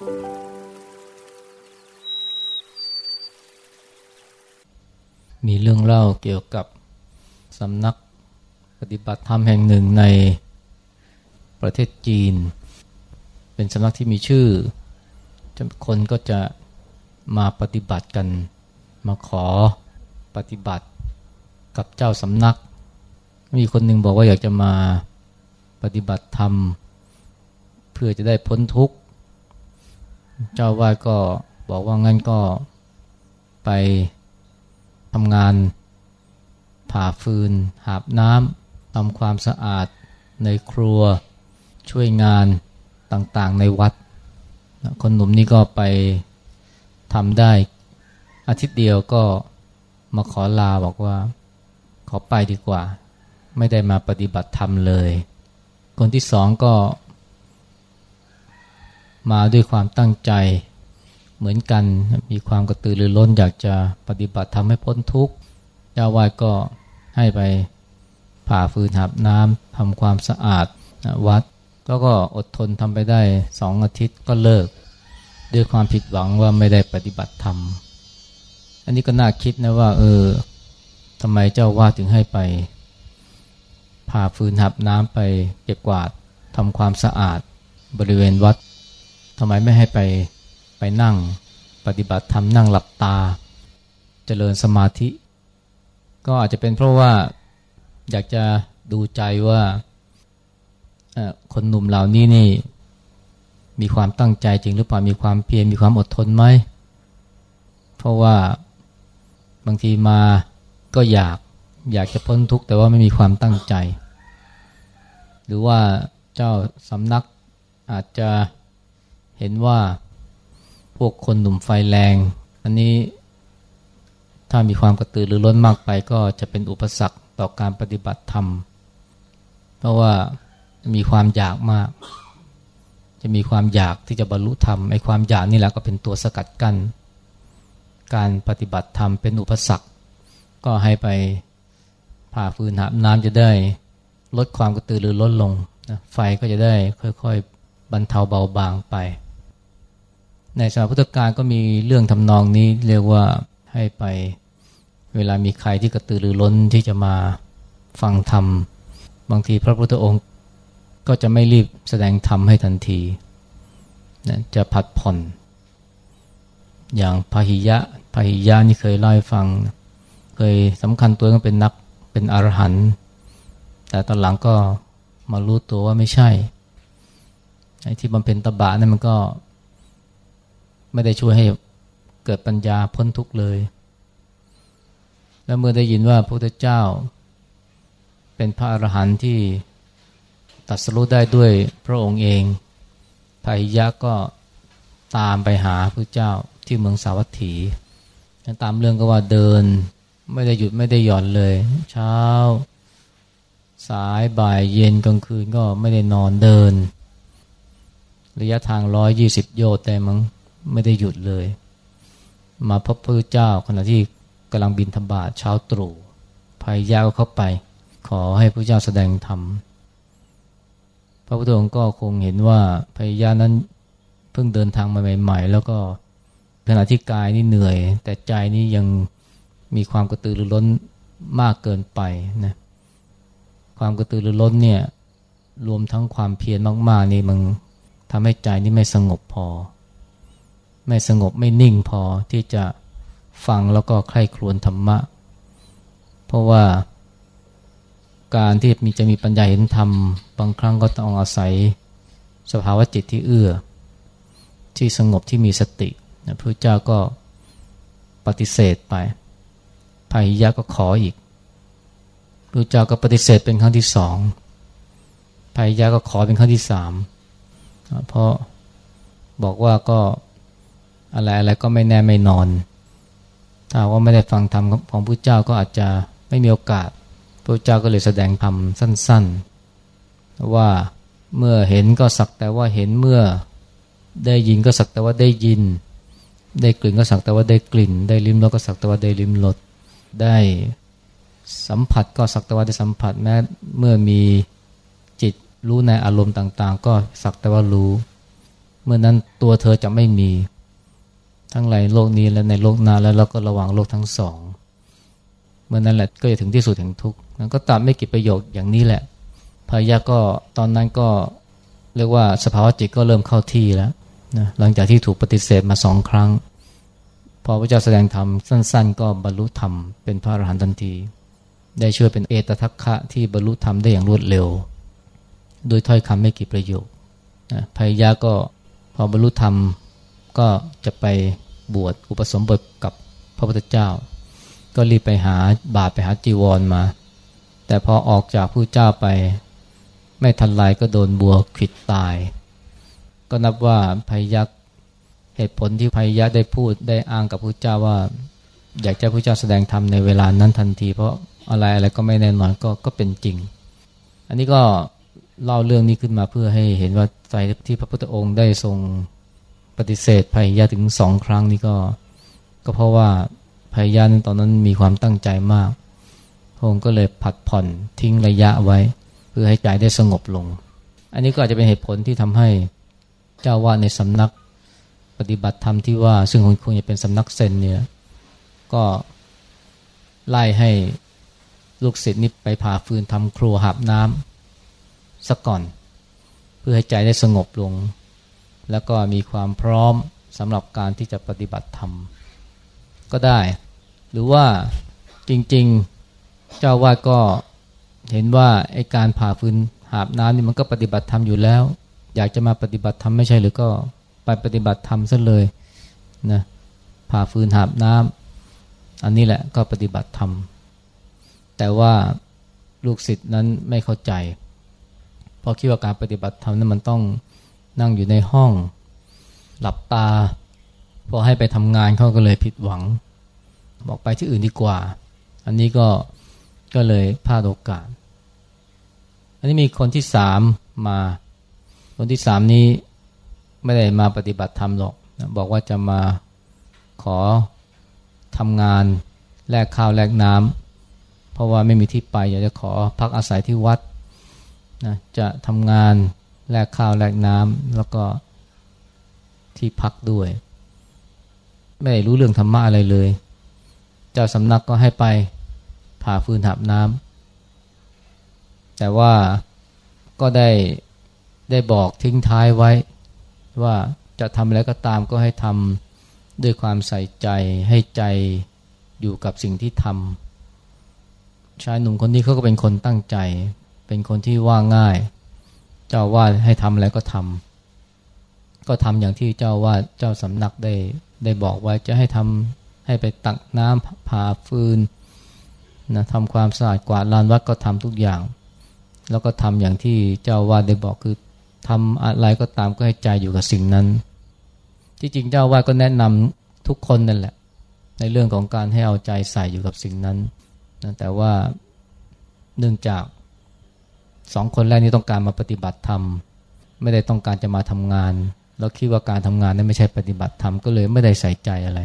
มีเรื่องเล่าเกี่ยวกับสำนักปฏิบัติธรรมแห่งหนึ่งในประเทศจีน เป็นสำนักที่มีชื่อ คนก็จะมาปฏิบัติกัน มาขอปฏิบัติกับเจ้าสำนัก มีคนหนึ่งบอกว่าอยากจะมาปฏิบัติธรรม เพื่อจะได้พ้นทุกข์ เจ้าวาดก็บอกว่างั้นก็ไปทำงานผ่าฟืน หาบน้ำทำความสะอาดในครัวช่วยงานต่างๆในวัด คนหนุ่มนี่ก็ไปทำได้อาทิตย์เดียวก็มาขอลาบอกว่า ขอไปดีกว่า ไม่ได้มาปฏิบัติธรรมเลย คนที่สองก็ มาด้วยความตั้งใจเหมือนกันมีความกระตือรือร้นอยากจะปฏิบัติทำให้พ้นทุกข์เจ้าวาดก็ให้ไปผ่าฟืนหับน้ำทำความสะอาดวัด แล้วก็อดทนทำไปได้สองอาทิตย์ก็เลิก ด้วยความผิดหวังว่าไม่ได้ปฏิบัติธรรม อันนี้ก็น่าคิดนะว่า เออทำไมเจ้าวาดถึงให้ไปผ่าฟืนหับน้ำไปเก็บกวาดทำความสะอาดบริเวณวัด ทำไมไม่ให้ไปไปนั่งปฏิบัติธรรมนั่งหลับตาเจริญสมาธิ ก็อาจจะเป็นเพราะว่าอยากจะดูใจว่าคนหนุ่มเหล่านี้นี่มีความตั้งใจจริงหรือเปล่ามีความเพียรมีความอดทนไหม เพราะว่าบางทีมาก็อยากอยากจะพ้นทุกข์แต่ว่าไม่มีความตั้งใจ หรือว่าเจ้าสำนักอาจจะ เห็นว่าพวกคนหนุ่มไฟแรง อันนี้ถ้ามีความกระตือรือร้นมากไปก็จะเป็นอุปสรรคต่อการปฏิบัติธรรม เพราะว่ามีความอยากมาก จะมีความอยากที่จะบรรลุธรรมไอ้ความอยากนี่แหละก็เป็นตัวสกัดกัน้นการปฏิบัติธรรมเป็นอุปสรรค ก็ให้ไปผ่าฟืนหาน้ำจะได้ลดความกระตือรือร้นลงนะไฟก็จะได้ค่อยๆ บรรเทาเบาบางไป ในสมัยพุทธกาลก็มีเรื่องทำนองนี้เรียกว่าให้ไปเวลามีใครที่กระตือรือร้นที่จะมาฟังธรรม บางทีพระพุทธองค์ก็จะไม่รีบแสดงธรรมให้ทันทีนะจะผัดผ่อน อย่างพาหิยะพาหิยะนี่เคยเล่าให้ฟัง เคยสำคัญตัวก็เป็นนักเป็นอรหันต์แต่ตอนหลังก็มารู้ตัวว่าไม่ใช่ไอ้ที่บำเพ็ญตบะนั่นมันก็ ไม่ได้ช่วยให้เกิดปัญญาพ้นทุกข์เลย และเมื่อได้ยินว่าพระพุทธเจ้า เป็นพระอรหันต์ที่ตัดสรุปได้ด้วยพระองค์เองพาหิยะก็ตามไปหาพระเจ้าที่เมืองสาวัตถี ตามเรื่องก็ว่าเดิน ไม่ได้หยุดไม่ได้หย่อนเลย เช้า สายบ่ายเย็นกลางคืนก็ไม่ได้นอนเดิน ระยะทางร้อยยี่สิบโยชน์แต่มั้ง ไม่ได้หยุดเลย มาพบพระเจ้าขณะที่กำลังบินธบาตเช้าตรู่ภัยยาก็เข้าไป ขอให้พระเจ้าแสดงธรรมพระพุทธองค์ก็คงเห็นว่าภัยยานั้นเพิ่งเดินทางมาใหม่ ๆ แล้วก็ขณะที่กายนี่เหนื่อย แต่ใจนี่ยังมีความกระตือรือร้นมากเกินไปนะความกระตือรือร้นเนี่ยรวมทั้งความเพียรมาก ๆ นี่มันทำให้ใจนี่ไม่สงบพอ ไม่สงบไม่นิ่งพอที่จะฟังแล้วก็ใคร่ครวญธรรมะ เพราะว่าการที่มีจะมีปัญญาเห็นธรรม บางครั้งก็ต้องอาศัยสภาวะจิตที่เอื้อ ที่สงบที่มีสติพระเจ้าก็ปฏิเสธไปภัยยะก็ขออีกพระเจ้าก็ปฏิเสธเป็นครั้งที่สองภัยยะก็ขอเป็นครั้งที่สามเพราะบอกว่าก็ อะไรอะไรก็ไม่แน่ไม่นอน ถ้าว่าไม่ได้ฟังธรรมของพระเจ้าก็อาจจะไม่มีโอกาส พระเจ้าก็เลยแสดงธรรมสั้น ๆ ว่าเมื่อเห็นก็สักแต่ว่าเห็นเมื่อได้ยินก็สักแต่ว่าได้ยิน ได้กลิ่นก็สักแต่ว่าได้กลิ่น ได้ลิ้มรสก็สักแต่ว่าได้ลิ้มรสได้สัมผัสก็สักแต่ว่าได้สัมผัสแม้เมื่อมีจิตรู้ในอารมณ์ต่างๆ ก็สักแต่ว่ารู้ เมื่อนั้นตัวเธอจะไม่มี ทั้งในโลกนี้และในโลกหน้าแล้วเราก็ระวังโลกทั้งสองเมื่อนั้นแหละก็จะถึงที่สุดแห่งทุกข์ก็ตัดไม่กี่ประโยคอย่างนี้แหละพายะก็ตอนนั้นก็เรียกว่าสภาวะจิตก็เริ่มเข้าที่แล้วนะหลังจากที่ถูกปฏิเสธมาสองครั้ง พอพระเจ้าแสดงธรรมสั้น ๆ ก็บรรลุธรรมเป็นพระอรหันต์ทันที ได้ช่วยเป็นเอตทัคคะที่บรรลุธรรมได้อย่างรวดเร็ว โดยถ้อยคำไม่กี่ประโยคนะพายะก็พอบรรลุธรรม ก็จะไปบวชอุปสมบทกับพระพุทธเจ้า ก็รีบไปหาบาทไปหาจีวรมา แต่พอออกจากผู้เจ้าไป ไม่ทันไรก็โดนบัวขิดตาย ก็นับว่าพยักเหตุผลที่พยักได้พูดได้อ้างกับพระเจ้าว่า อยากจะพระเจ้าแสดงธรรมในเวลานั้นทันที เพราะอะไรอะไรก็ไม่แน่นอนก็ก็เป็นจริง อันนี้ก็เล่าเรื่องนี้ขึ้นมาเพื่อให้เห็นว่าใจที่พระพุทธองค์ได้ทรง ปฏิเสธพยาถึงสองครั้งนี้ก็ ก็เพราะว่าพยานตอนนั้นมีความตั้งใจมากพระองค์ก็เลยผัดผ่อนทิ้งระยะไว้ เพื่อให้ใจได้สงบลง อันนี้ก็อาจจะเป็นเหตุผลที่ทำให้เจ้าวาดในสำนักปฏิบัติธรรมที่ว่า ซึ่งคงจะเป็นสำนักเซนเนี่ยก็ไล่ให้ลูกศิษย์นี่ไปผ่าฟืนทำครัวหาบน้ำสักก่อน เพื่อให้ใจได้สงบลง แล้วก็มีความพร้อมสำหรับการที่จะปฏิบัติธรรม ก็ได้ หรือว่าจริงๆเจ้าวาดก็เห็นว่าไอการผ่าฟืนหาบน้ำนี่มันก็ปฏิบัติธรรมอยู่แล้ว อยากจะมาปฏิบัติธรรมไม่ใช่หรือก็ไปปฏิบัติธรรมซะเลยนะผ่าฟืนหาบน้ำอันนี้แหละก็ปฏิบัติธรรม แต่ว่าลูกศิษย์นั้นไม่เข้าใจ เพราะคิดว่าการปฏิบัติธรรมนั้นมันต้อง นั่งอยู่ในห้อง หลับตา พอให้ไปทำงานเขาก็เลยผิดหวัง บอกไปที่อื่นดีกว่า อันนี้ก็ก็เลยพลาดโอกาส อันนี้มีคนที่สามมา คนที่สามนี้ไม่ได้มาปฏิบัติธรรมหรอก บอกว่าจะมาขอทำงานแลกข้าวแลกน้ำเพราะว่าไม่มีที่ไปอยากจะขอพักอาศัยที่วัดนะจะทำงาน แลกข้าวแลกน้ำแล้วก็ที่พักด้วย ไม่รู้เรื่องธรรมะอะไรเลย เจ้าสำนักก็ให้ไปผ่าฟืนหับน้ำแต่ว่าก็ได้ได้บอกทิ้งท้ายไว้ ว่าจะทำอะไรก็ตามก็ให้ทำด้วยความใส่ใจให้ใจอยู่กับสิ่งที่ทำชายหนุ่มคนนี้เขาก็เป็นคนตั้งใจ เป็นคนที่ว่าง่าย เจ้าว่าให้ทำอะไรก็ทำก็ทำอย่างที่เจ้าว่าเจ้าสำนักได้ได้บอกไว้จะให้ทำให้ไปตักน้ำผ่าฟืนนะทำความสะอาดกวาดลานวัดก็ทำทุกอย่าง แล้วก็ทำอย่างที่เจ้าวาดได้บอกคือทำอะไรก็ตามก็ให้ใจอยู่กับสิ่งนั้น ที่จริงเจ้าวาดก็แนะนำทุกคนนั่นแหละ ในเรื่องของการให้เอาใจใส่อยู่กับสิ่งนั้นนะแต่ว่าเนื่องจาก สองคนแรกนี้ต้องการมาปฏิบัติธรรม ไม่ได้ต้องการจะมาทำงาน แล้วคิดว่าการทำงานนั้นไม่ใช่ปฏิบัติธรรมก็เลยไม่ได้ใส่ใจอะไร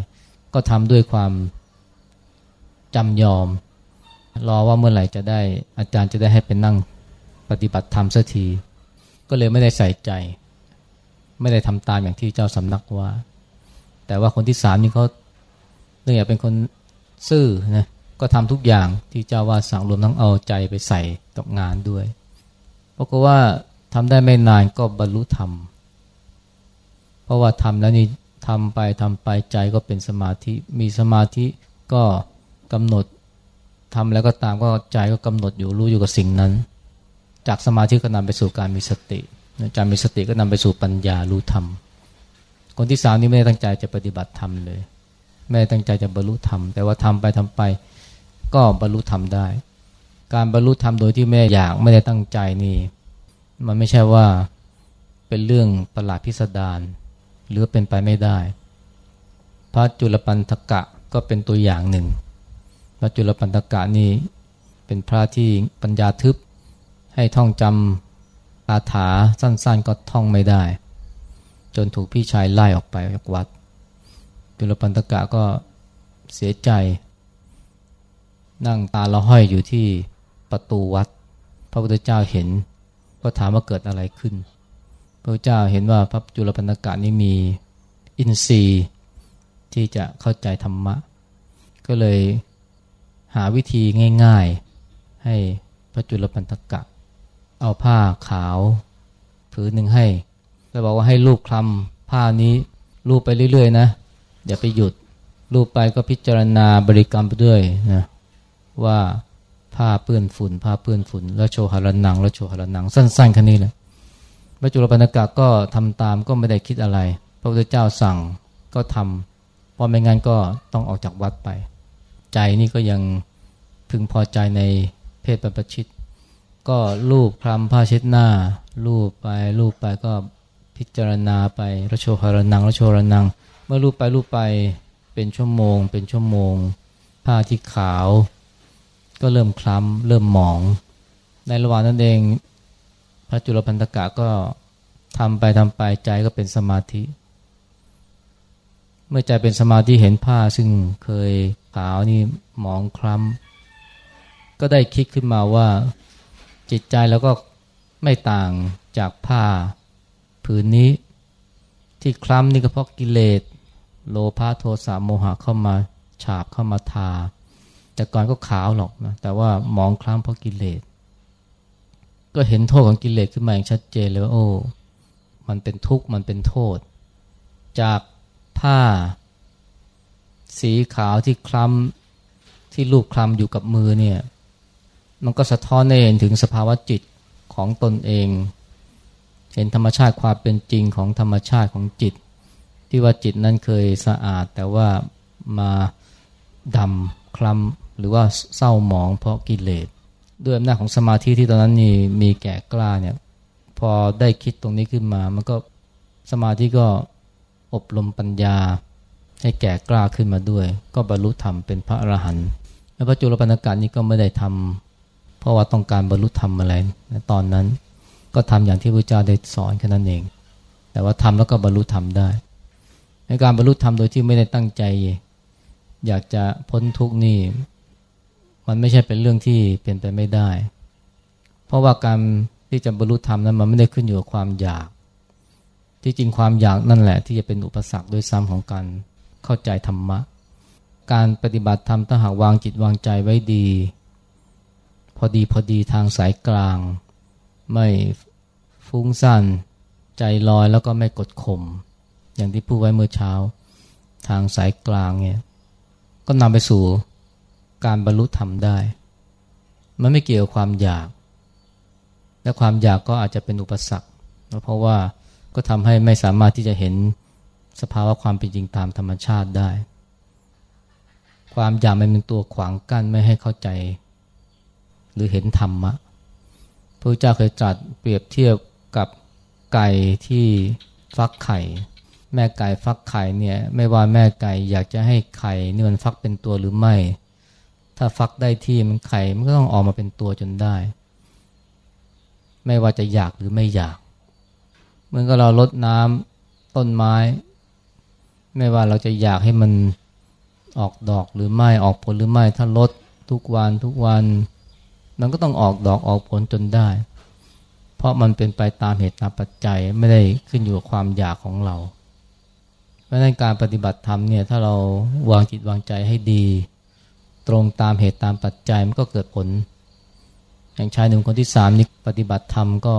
ก็ทำด้วยความจำยอม รอว่าเมื่อไหร่จะได้อาจารย์จะได้ให้เป็นนั่งปฏิบัติธรรมสักที ก็เลยไม่ได้ใส่ใจ ไม่ได้ทำตามอย่างที่เจ้าสำนักว่า แต่ว่าคนที่สามนี่เขาเนื่องจากเป็นคนซื่อนะก็ทำทุกอย่างที่เจ้าว่าสั่งรวมทั้งเอาใจไปใส่กับงานด้วย เพราะว่าทำได้ไม่นานก็บรรลุธรรม เพราะว่าทำแล้วนี่ทำไปทำไปใจก็เป็นสมาธิ มีสมาธิก็กำหนดทำแล้วก็ตามก็ใจก็กำหนดอยู่รู้อยู่กับสิ่งนั้น จากสมาธิก็นำไปสู่การมีสติจากมีสติก็นำไปสู่ปัญญารู้ธรรม คนที่สามนี่ไม่ได้ตั้งใจจะปฏิบัติธรรมเลย ไม่ได้ตั้งใจจะบรรลุธรรม แต่ว่าทำไปทำไปก็บรรลุธรรมได้ การบรรลุธรรมโดยที่ไม่อยากไม่ได้ตั้งใจนี่มันไม่ใช่ว่าเป็นเรื่องประหลาดพิสดารหรือเป็นไปไม่ได้ พระจุลปันธกะก็เป็นตัวอย่างหนึ่ง พระจุลปันธกะนี่เป็นพระที่ปัญญาทึบให้ท่องจำคาถาสั้นๆ ก็ท่องไม่ได้ จนถูกพี่ชายไล่ออกไปจากวัด จุลปันตกะก็เสียใจ นั่งตาละห้อยอยู่ที่ ประตูวัด พระพุทธเจ้าเห็นก็ถามว่าเกิดอะไรขึ้น พระพุทธเจ้าเห็นว่าพระจุลปันกะนี้มีอินทรีย์ที่จะเข้าใจธรรมะ ก็เลยหาวิธีง่ายๆ ให้พระจุลปันกะ เอาผ้าขาวผืนหนึ่งให้แล้วบอกว่าให้ลูกคลำผ้านี้ลูบไปเรื่อยๆนะอย่าไปหยุดลูบไปก็พิจารณาบริกรรมไปด้วยนะว่า ผ้าเปื้อนฝุ่นผ้าเปื้อนฝุ่น แล้วโชว์หารนัง แล้วโชว์หารนัง สั้น ๆแค่นี้แหละพระจุลปันกะก็ทำตามก็ไม่ได้คิดอะไร พระพุทธเจ้าสั่งก็ทำเพราะไม่งั้นก็ต้องออกจากวัดไป ใจนี่ก็ยังพึงพอใจในเพศประชิต ก็ลูบคลำผ้าเช็ดหน้า ลูบไปลูบไปก็พิจารณาไประโชหารนังระโชหารนัง เมื่อลูบไปลูบไปเป็นชั่วโมง เป็นชั่วโมง ผ้าที่ขาว ก็เริ่มคล้ำเริ่มหมอง ในระหว่างนั้นเอง พระจุลพันธกะก็ทำไปทำไปใจก็เป็นสมาธิ เมื่อใจเป็นสมาธิเห็นผ้าซึ่งเคยขาวนี่หมองคล้ำก็ได้คิดขึ้นมาว่าจิตใจแล้วก็ไม่ต่างจากผ้าผืนนี้ ที่คล้ำนี่ก็เพราะกิเลสโลภะโทสะโมหะเข้ามาฉาบเข้ามาทา แต่ก่อนก็ขาวหรอกนะแต่ว่ามองคล้ำเพราะกิเลสก็เห็นโทษของกิเลสขึ้นมาอย่างชัดเจนเลยว่าโอ้มันเป็นทุกข์มันเป็นโทษ จากผ้า สีขาวที่คล้ำที่ลูกคล้ำอยู่กับมือเนี่ยมันก็สะท้อนให้เห็นถึงสภาวะจิตของตนเอง เห็นธรรมชาติความเป็นจริงของธรรมชาติของจิต ที่ว่าจิตนั้นเคยสะอาดแต่ว่ามาดำคล้ำ หรือว่าเศร้าหมองเพราะกิเลสด้วยอำนาจของสมาธิที่ตอนนั้นนี่มีแก่กล้าเนี่ยพอได้คิดตรงนี้ขึ้นมา มันก็สมาธิก็อบรมปัญญา ให้แก่กล้าขึ้นมาด้วย ก็บรรลุธรรมเป็นพระอรหันต์แล้วพระจุลปันกาศนี้ก็ไม่ได้ทำเพราะว่าต้องการบรรลุธรรมอะไรในตอนนั้น ก็ทำอย่างที่พระเจ้าได้สอนแค่นั้นเอง แต่ว่าทำแล้วก็บรรลุธรรมได้ ในการบรรลุธรรมโดยที่ไม่ได้ตั้งใจ อยากจะพ้นทุกนี่ มันไม่ใช่เป็นเรื่องที่เป็นไปไม่ได้ เพราะว่าการที่จะบรรลุธรรมนั้นมันไม่ได้ขึ้นอยู่กับความอยาก ที่จริงความอยากนั่นแหละ ที่จะเป็นอุปสรรคด้วยซ้ำของการเข้าใจธรรมะ การปฏิบัติธรรมถ้าหากวางจิตวางใจไว้ดี พอดีพอดีทางสายกลาง ไม่ฟุ้งซ่านใจลอยแล้วก็ไม่กดข่มอย่างที่พูดไว้เมื่อเช้า ทางสายกลางเนี่ยก็นำไปสู่ การบรรลุธรรมได้ มันไม่เกี่ยวกับความอยาก และความอยากก็อาจจะเป็นอุปสรรค เพราะว่าก็ทำให้ไม่สามารถที่จะเห็นสภาวะความเป็นจริงตามธรรมชาติได้ ความอยากมันเป็นตัวขวางกั้นไม่ให้เข้าใจ หรือเห็นธรรมะพระเจ้าเคยจัดเปรียบเทียบกับไก่ที่ฟักไข่ แม่ไก่ฟักไข่เนี่ยไม่ว่าแม่ไก่อยากจะให้ไข่นี่มันฟักเป็นตัวหรือไม่ ถ้าฟักได้ที่มันไข่มันก็ต้องออกมาเป็นตัวจนได้ ไม่ว่าจะอยากหรือไม่อยากเหมือนกับเราลดน้ำต้นไม้ ไม่ว่าเราจะอยากให้มันออกดอกหรือไม่ออกผลหรือไม่ถ้าลดทุกวันทุกวัน มันก็ต้องออกดอกออกผลจนได้ เพราะมันเป็นไปตามเหตุตามปัจจัยไม่ได้ขึ้นอยู่กับความอยากของเรา เพราะนั้นการปฏิบัติธรรมเนี่ยถ้าเราวางจิตวางใจให้ดี ตรงตามเหตุตามปัจจัยมันก็เกิดผล อย่างชายหนุ่มคนที่สามนี่ปฏิบัติธรรมก็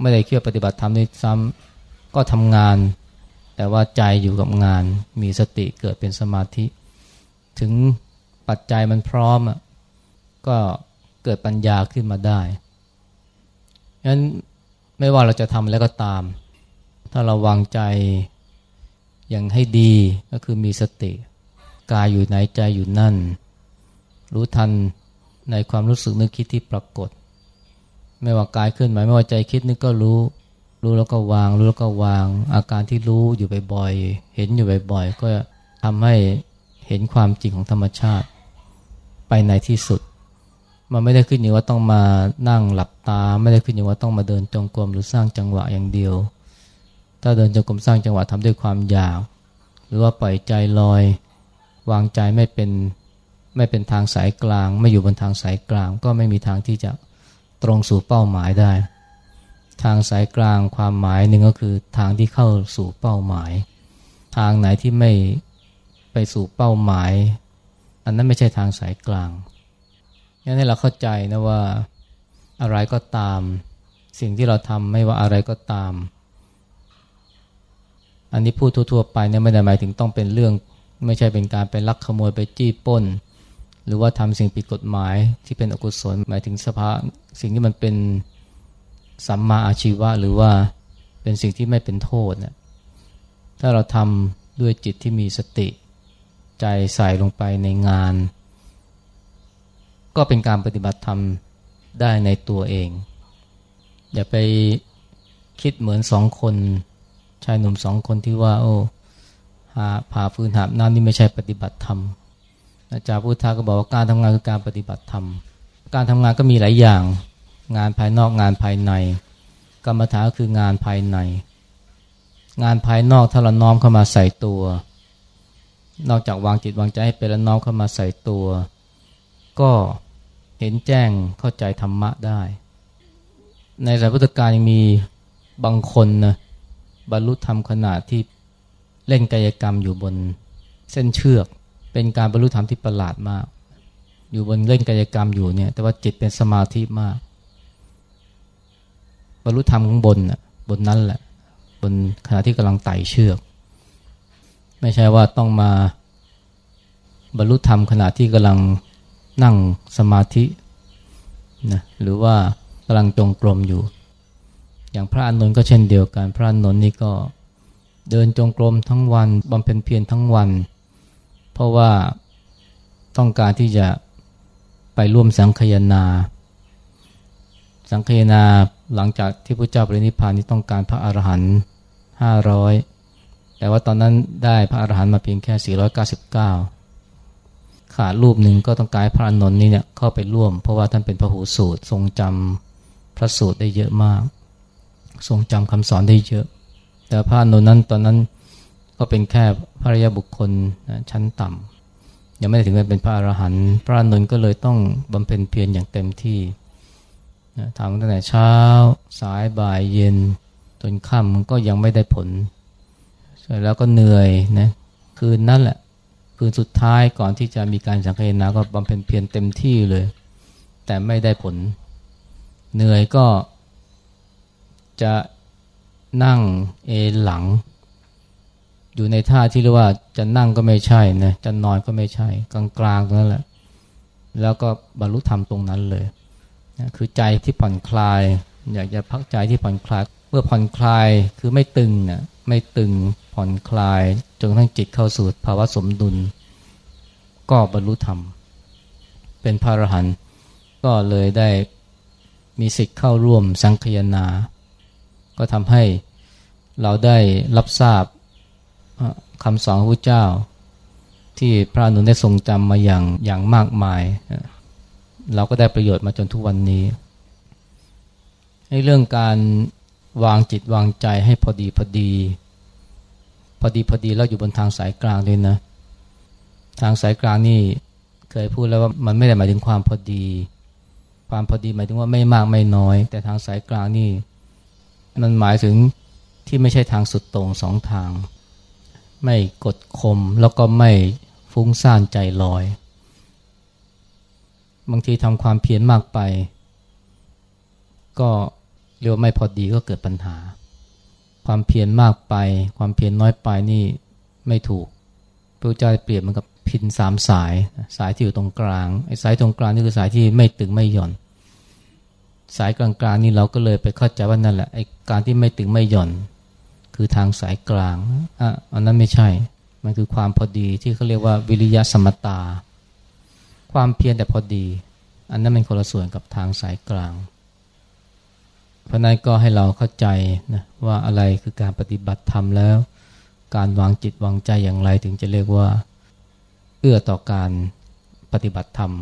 ไม่ได้เชื่อปฏิบัติธรรมด้วยซ้ำก็ทำงาน แต่ว่าใจอยู่กับงาน มีสติเกิดเป็นสมาธิ ถึงปัจจัยมันพร้อมก็เกิดปัญญาขึ้นมาได้ฉะนั้นไม่ว่าเราจะทำแล้วก็ตาม ถ้าเราวางใจอย่างให้ดีก็คือมีสติ กายอยู่ไหนใจอยู่นั่น รู้ทันในความรู้สึกนึกคิดที่ปรากฏ ไม่ว่ากายเคลื่อนไหวไม่ว่าใจคิดนึกก็รู้ รู้แล้วก็วาง รู้แล้วก็วาง อาการที่รู้อยู่บ่อยๆ เห็นอยู่บ่อยๆ ก็ทำให้เห็นความจริงของธรรมชาติ ไปในที่สุด มันไม่ได้ขึ้นอยู่ว่าต้องมานั่งหลับตา ไม่ได้ขึ้นอยู่ว่าต้องมาเดินจงกรมหรือสร้างจังหวะอย่างเดียว ถ้าเดินจงกรมสร้างจังหวะทำด้วยความอยาก หรือว่าปล่อยใจลอย วางใจไม่เป็น ไม่เป็นทางสายกลาง ไม่อยู่บนทางสายกลาง ก็ไม่มีทางที่จะตรงสู่เป้าหมายได้ ทางสายกลางความหมายหนึ่งก็คือทางที่เข้าสู่เป้าหมาย ทางไหนที่ไม่ไปสู่เป้าหมาย อันนั้นไม่ใช่ทางสายกลางงั้นให้เราเข้าใจนะว่าอะไรก็ตาม สิ่งที่เราทำไม่ว่าอะไรก็ตาม อันนี้พูดทั่วๆไปเนี่ยไม่ได้หมายถึงต้องเป็นเรื่อง ไม่ใช่เป็นการไปลักขโมยไปจี้ป้น หรือว่าทำสิ่งผิดกฎหมายที่เป็นอกุศลหมายถึงสภาสิ่งที่มันเป็นสัมมาอาชีวะหรือว่าเป็นสิ่งที่ไม่เป็นโทษเนี่ยถ้าเราทำด้วยจิตที่มีสติใจใส่ลงไปในงาน ก็เป็นการปฏิบัติธรรมได้ในตัวเอง อย่าไปคิดเหมือนสองคนชายหนุ่มสองคนที่ว่า โอ้หาผ่าฟืนหาบน้ำนี่ไม่ใช่ปฏิบัติธรรม อาจารย์พุทธาก็บอกว่าการทำงานคือการปฏิบัติธรรม การทำงานก็มีหลายอย่าง งานภายนอกงานภายใน กรรมฐานคืองานภายใน งานภายนอกถ้าเราน้อมเข้ามาใส่ตัว นอกจากวางจิตวางใจให้เป็นแล้วน้อมเข้ามาใส่ตัว ก็เห็นแจ้งเข้าใจธรรมะได้ ในสายพุทธการยังมีบางคนนะบรรลุธรรมขณะที่เล่นกายกรรมอยู่บนเส้นเชือก เป็นการบรรลุธรรมที่ประหลาดมาก อยู่บนเล่นกายกรรมอยู่เนี่ย แต่ว่าจิตเป็นสมาธิมาก บรรลุธรรมข้างบนน่ะบนนั้นแหละ บนขณะที่กำลังไต่เชือก ไม่ใช่ว่าต้องมาบรรลุธรรมขณะที่กำลังนั่งสมาธินะหรือว่ากำลังจงกรมอยู่ อย่างพระอานนท์ก็เช่นเดียวกัน พระอานนท์นี่ก็เดินจงกรมทั้งวันบำเพ็ญเพียรทั้งวัน เพราะว่าต้องการที่จะไปร่วมสังคยนา สังคยนาหลังจากที่พระเจ้าปรินิพพานนี้ต้องการพระอรหันต์ห้าร้อยแต่ว่าตอนนั้นได้พระอรหันต์มาเพียงแค่ 499 ขาดรูปหนึ่งก็ต้องการพระอนนท์นี่เนี่ยเข้าไปร่วม เพราะว่าท่านเป็นพระหูสูตร ทรงจำพระสูตรได้เยอะมาก ทรงจำคำสอนได้เยอะ แต่พระอนนท์นั้นตอนนั้น ก็เป็นแค่พระรยาบุคคลชั้นต่ำยังไม่ได้ถึงกับเป็นพระอรหันต์พระอนนท์ก็เลยต้องบำเพ็ญเพียรอย่างเต็มที่ทำตั้งแต่เช้า สายบ่ายเย็นจนค่ำก็ยังไม่ได้ผลแล้วก็เหนื่อยนะคืนนั่นแหละคืนสุดท้ายก่อนที่จะมีการสังเกตนาก็บำเพ็ญเพียรเต็มที่เลย แต่ไม่ได้ผล เหนื่อยก็จะนั่งเอหลัง อยู่ในท่าที่เรียกว่าจะนั่งก็ไม่ใช่นะจะนอนก็ไม่ใช่ กลางๆตรงนั้นแหละ แล้วก็บรรลุธรรมตรงนั้นเลยนะคือใจที่ผ่อนคลาย อยากจะพักใจที่ผ่อนคลาย เมื่อผ่อนคลายคือไม่ตึงนะไม่ตึงผ่อนคลายจนทั้งจิตเข้าสู่ภาวะสมดุล ก็บรรลุธรรม เป็นพระอรหันต์ก็เลยได้มีสิทธิ์เข้าร่วมสังคยนา ก็ทำให้เราได้รับทราบ คำสอนพระเจ้า ที่พระนุนได้ทรงจำมาอย่างอย่างมากมาย เราก็ได้ประโยชน์มาจนทุกวันนี้ในเรื่องการวางจิตวางใจให้พอดีพอดี พอดีพอดีแล้วอยู่บนทางสายกลางด้วยนะ ทางสายกลางนี่เคยพูดแล้วว่ามันไม่ได้หมายถึงความพอดี ความพอดีหมายถึงว่าไม่มากไม่น้อย แต่ทางสายกลางนี่มันหมายถึงที่ไม่ใช่ทางสุดตรงสองทาง ไม่กดข่มแล้วก็ไม่ฟุ้งซ่านใจลอย บางทีทำความเพียรมากไป ก็เรียกว่าไม่พอดีก็เกิดปัญหา ความเพียรมากไป ความเพียรน้อยไปนี่ไม่ถูกพระเจ้าเปรียบเหมันกับพินสามสายสายที่อยู่ตรงกลางไอ้สายตรงกลางนี่คือสายที่ไม่ตึงไม่หย่อน สายกลางๆนี่เราก็เลยไปเข้าใจว่านั่นแหละไอ้การที่ไม่ตึงไม่หย่อน คือทางสายกลางอะอันนั้นไม่ใช่ มันคือความพอดีที่เขาเรียกว่าวิริยะสมตา ความเพียรแต่พอดี อันนั้นเป็นคนละส่วนกับทางสายกลาง เพราะนั้นก็ให้เราเข้าใจนะว่าอะไรคือการปฏิบัติธรรมแล้ว การวางจิตวางใจอย่างไรถึงจะเรียกว่าเอื้อต่อการปฏิบัติธรรม